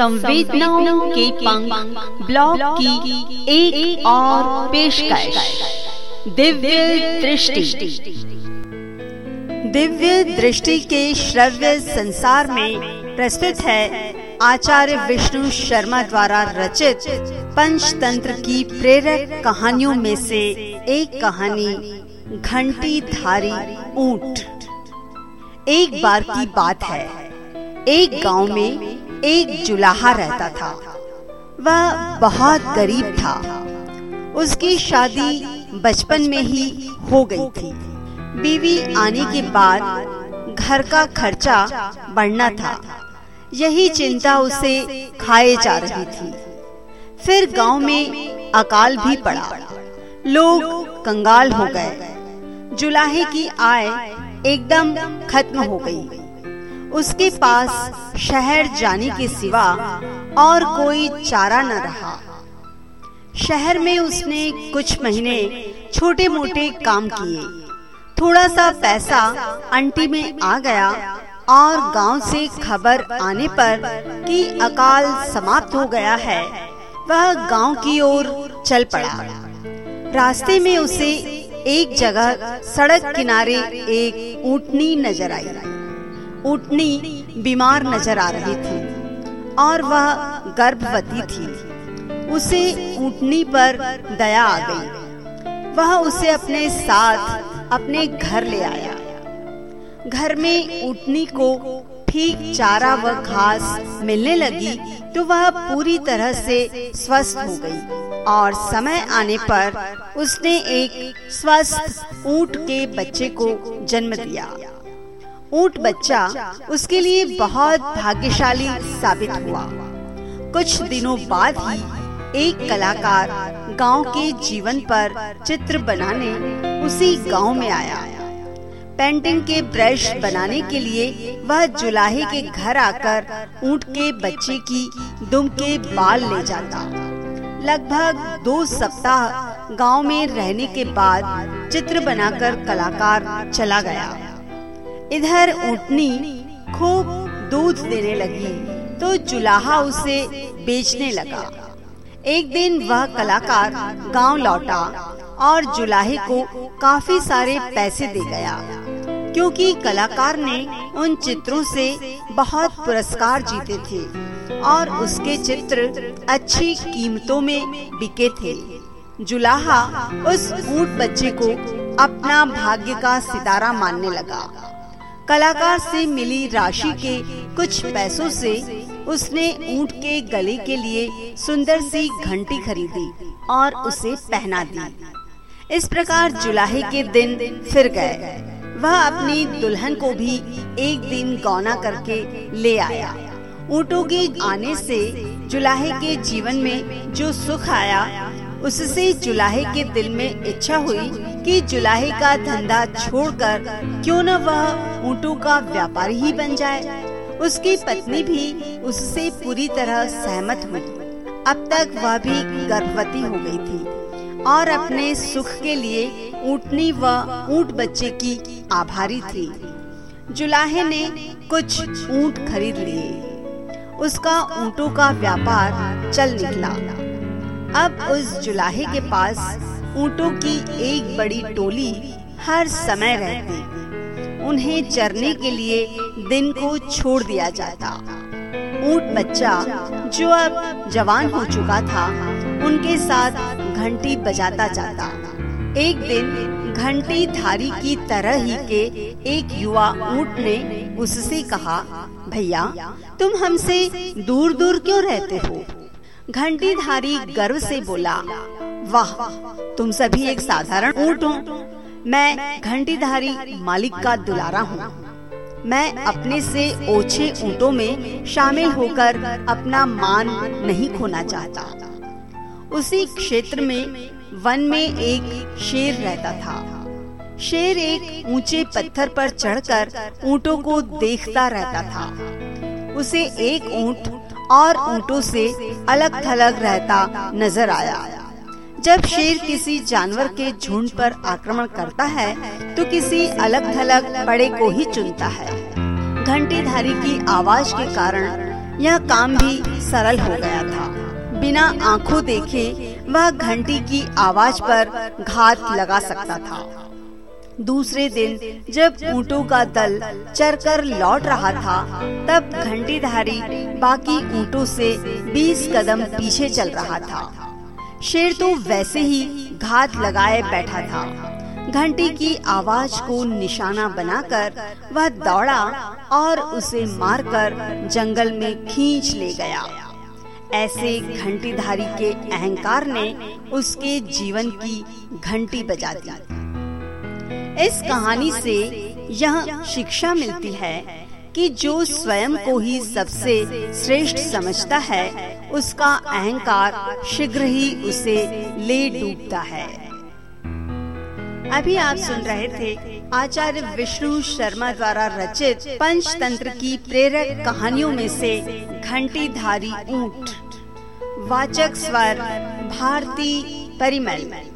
संवेदनाओं के पंख ब्लॉग की एक, एक और पेशकश। दिव्य दृष्टि। दिव्य दृष्टि के श्रव्य संसार में प्रस्तुत है आचार्य विष्णु शर्मा द्वारा रचित पंचतंत्र की प्रेरक कहानियों में से एक कहानी घंटी धारी ऊँट। एक बार की बात है। एक गाँव में एक जुलाहा रहता था। वह बहुत गरीब था। उसकी शादी बचपन में ही हो गई थी। बीवी आने के बाद घर का खर्चा बढ़ना था। यही चिंता उसे खाए जा रही थी। फिर गाँव में अकाल भी पड़ा। लोग कंगाल हो गए। जुलाहे की आय एकदम खत्म हो गई। उसके पास शहर जाने के सिवा और कोई चारा न रहा। शहर में उसने कुछ महीने छोटे मोटे काम किए। थोड़ा सा पैसा अंटी में आ गया और गाँव से खबर आने पर कि अकाल समाप्त हो गया है, वह गाँव की ओर चल पड़ा। रास्ते में उसे एक जगह सड़क किनारे एक ऊटनी नज़र आई। उठनी बीमार नज़र आ रही थी और वह गर्भवती थी। उसे ऊँटनी पर दया आ गई। वह उसे अपने साथ अपने घर ले आया। घर में ऊँटनी को ठीक चारा व घास मिलने लगी तो वह पूरी तरह से स्वस्थ हो गई और समय आने पर उसने एक स्वस्थ ऊँट के बच्चे को जन्म दिया। ऊँट बच्चा उसके लिए बहुत भाग्यशाली साबित हुआ। कुछ दिनों बाद ही एक कलाकार गाँव के जीवन पर चित्र बनाने उसी गाँव में आया। पेंटिंग के ब्रश बनाने के लिए वह जुलाहे के घर आकर ऊँट के बच्चे की दुम के बाल ले जाता। लगभग दो सप्ताह गाँव में रहने के बाद चित्र बनाकर कलाकार चला गया। इधर ऊँटनी खूब दूध देने लगी तो जुलाहा उसे बेचने लगा। एक दिन वह कलाकार गाँव लौटा और जुलाहे को काफ़ी सारे पैसे दे गया, क्योंकि कलाकार ने उन चित्रों से बहुत पुरस्कार जीते थे और उसके चित्र अच्छी कीमतों में बिके थे। जुलाहा उस ऊट बच्चे को अपना भाग्य का सितारा मानने लगा। कलाकार से मिली राशि के कुछ पैसों से उसने ऊँट के गले के लिए सुंदर सी घंटी खरीदी और उसे पहना दी। इस प्रकार जुलाहे के दिन फिर गए। वह अपनी दुल्हन को भी एक दिन गौना करके ले आया। ऊँटों के आने से जुलाहे के जीवन में जो सुख आया, उससे जुलाहे के दिल में इच्छा हुई कि जुलाहे का धंधा छोड़कर क्यों न वह ऊँटों का व्यापारी ही बन जाए। उसकी पत्नी भी उससे पूरी तरह सहमत हुई। अब तक वह भी गर्भवती हो गई थी और अपने सुख के लिए ऊँटनी व ऊँट बच्चे की आभारी थी। जुलाहे ने कुछ ऊँट खरीद लिए। उसका ऊँटों का व्यापार चल निकला। अब उस जुलाहे के पास ऊँटों की एक बड़ी टोली हर समय रहती। उन्हें चरने के लिए दिन को छोड़ दिया जाता। ऊँट बच्चा जो अब जवान हो चुका था, उनके साथ घंटी बजाता जाता। एक दिन घंटी धारी की तरह ही के एक युवा ऊँट ने उससे कहा, भैया, तुम हमसे दूर दूर क्यों रहते हो? घंटी धारी गर्व से बोला वाह, तुम सभी एक साधारण ऊँट हो। मैं घंटीधारी मालिक का दुलारा हूँ। मैं अपने से ओछे ऊँटों में शामिल होकर अपना मान नहीं खोना चाहता। उसी क्षेत्र में वन में एक शेर रहता था। शेर एक ऊँचे पत्थर पर चढ़कर ऊँटों को देखता रहता था। उसे एक ऊँट और ऊँटों से अलग थलग रहता नज़र आया। जब शेर किसी जानवर के झुंड पर आक्रमण करता है तो किसी अलग थलग बड़े को ही चुनता है। घंटीधारी की आवाज़ के कारण यह काम भी सरल हो गया था। बिना आँखों देखे वह घंटी की आवाज़ पर घात लगा सकता था। दूसरे दिन जब ऊँटों का दल चरकर लौट रहा था, तब घंटीधारी बाकी ऊँटों से 20 कदम पीछे चल रहा था। शेर तो वैसे ही घात लगाए बैठा था। घंटी की आवाज़ को निशाना बनाकर वह दौड़ा और उसे मारकर जंगल में खींच ले गया। ऐसे घंटीधारी के अहंकार ने उसके जीवन की घंटी बजा दी। इस कहानी से यह शिक्षा मिलती है कि जो स्वयं को ही सबसे श्रेष्ठ समझता है, उसका अहंकार शीघ्र ही उसे ले डूबता है। अभी आप सुन रहे थे आचार्य विष्णु शर्मा द्वारा रचित पंचतंत्र की प्रेरक कहानियों में से घंटी धारी ऊँट। वाचक स्वर भारती परिमल।